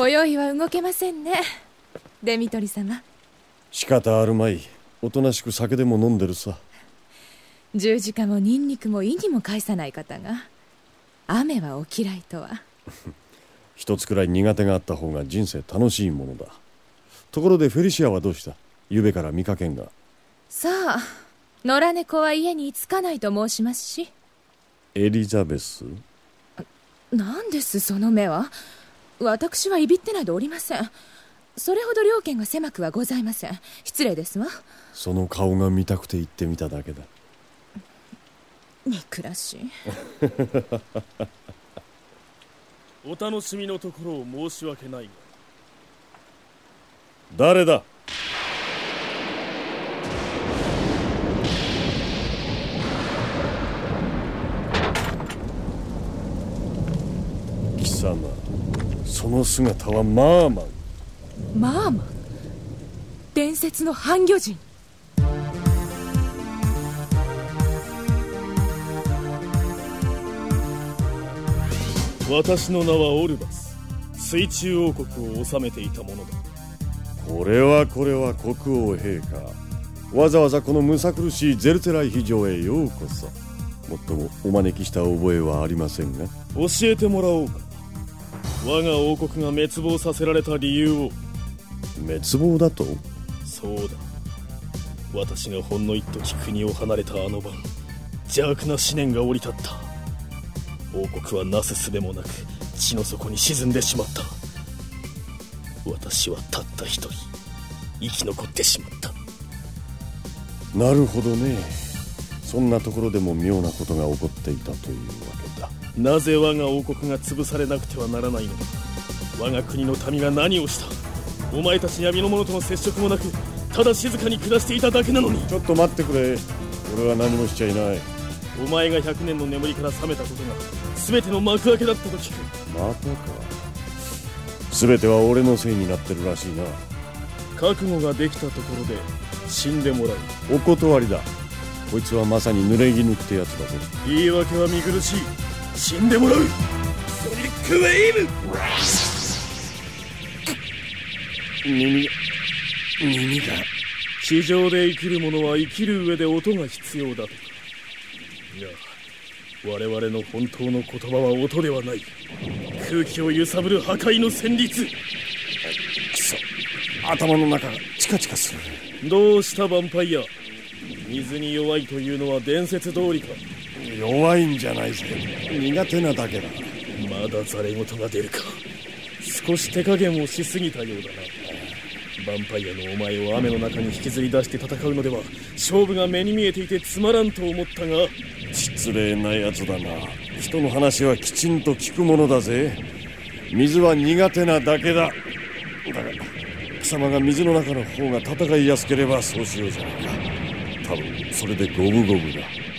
今宵は動けませんね。デミトリ様。仕方あるまい。おとなしく酒でも飲んでるさ。十字架もニンニクも意にも介さない方が。雨はお嫌いとは。一つくらい苦手があった方が人生楽しいものだ。ところでフェリシアはどうした？ゆべから見かけんが。さあ野良猫は家に着かないと申しますし。エリザベス？何ですその目は私はいびってなどおりません。それほど両家が狭くはございません。失礼ですわ。その顔が見たくて行ってみただけだ。憎らしい。お楽しみのところを申し訳ないが。誰だ？様その姿はマーマン。マーマン？伝説の半魚人。私の名はオルバス。水中王国を治めていたものだ。これはこれは国王陛下。わざわざこのむさ苦しいゼルテライ非常へようこそ。もっともお招きした覚えはありませんが。教えてもらおうか我が王国が滅亡させられた理由を。滅亡だと？そうだ。私がほんの一時国を離れたあの晩邪悪な思念が降り立った。王国はなすすべもなく地の底に沈んでしまった。私はたった一人生き残ってしまった。なるほどねそんなところでも妙なことが起こっていたというわけだ。なぜ我が王国が潰されなくてはならないのだ我が国の民が何をした。お前たち闇の者との接触もなくただ静かに暮らしていただけなのに。ちょっと待ってくれ。俺は何もしちゃいない。お前が100年の眠りから覚めたことが全ての幕開けだったと聞く。またか。全ては俺のせいになってるらしいな。覚悟ができたところで死んでもらう。お断りだこいつはまさに濡れ衣ってやつだぜ。言い訳は見苦しい。死んでもらう。ソニックウェイブ耳が耳が。地上で生きる者は生きる上で音が必要だと。かいや我々の本当の言葉は音ではない。空気を揺さぶる破壊の旋律。くそ。頭の中がチカチカする。どうしたヴァンパイア？水に弱いというのは伝説通りか。弱いんじゃないぜ。苦手なだけだ。まだザレ言が出るか。少し手加減をしすぎたようだな。ヴァンパイアのお前を雨の中に引きずり出して戦うのでは勝負が目に見えていてつまらんと思ったが。失礼なやつだな。人の話はきちんと聞くものだぜ。水は苦手なだけだ。だが貴様が水の中の方が戦いやすければそうしようじゃない。か多分それで五分五分だ。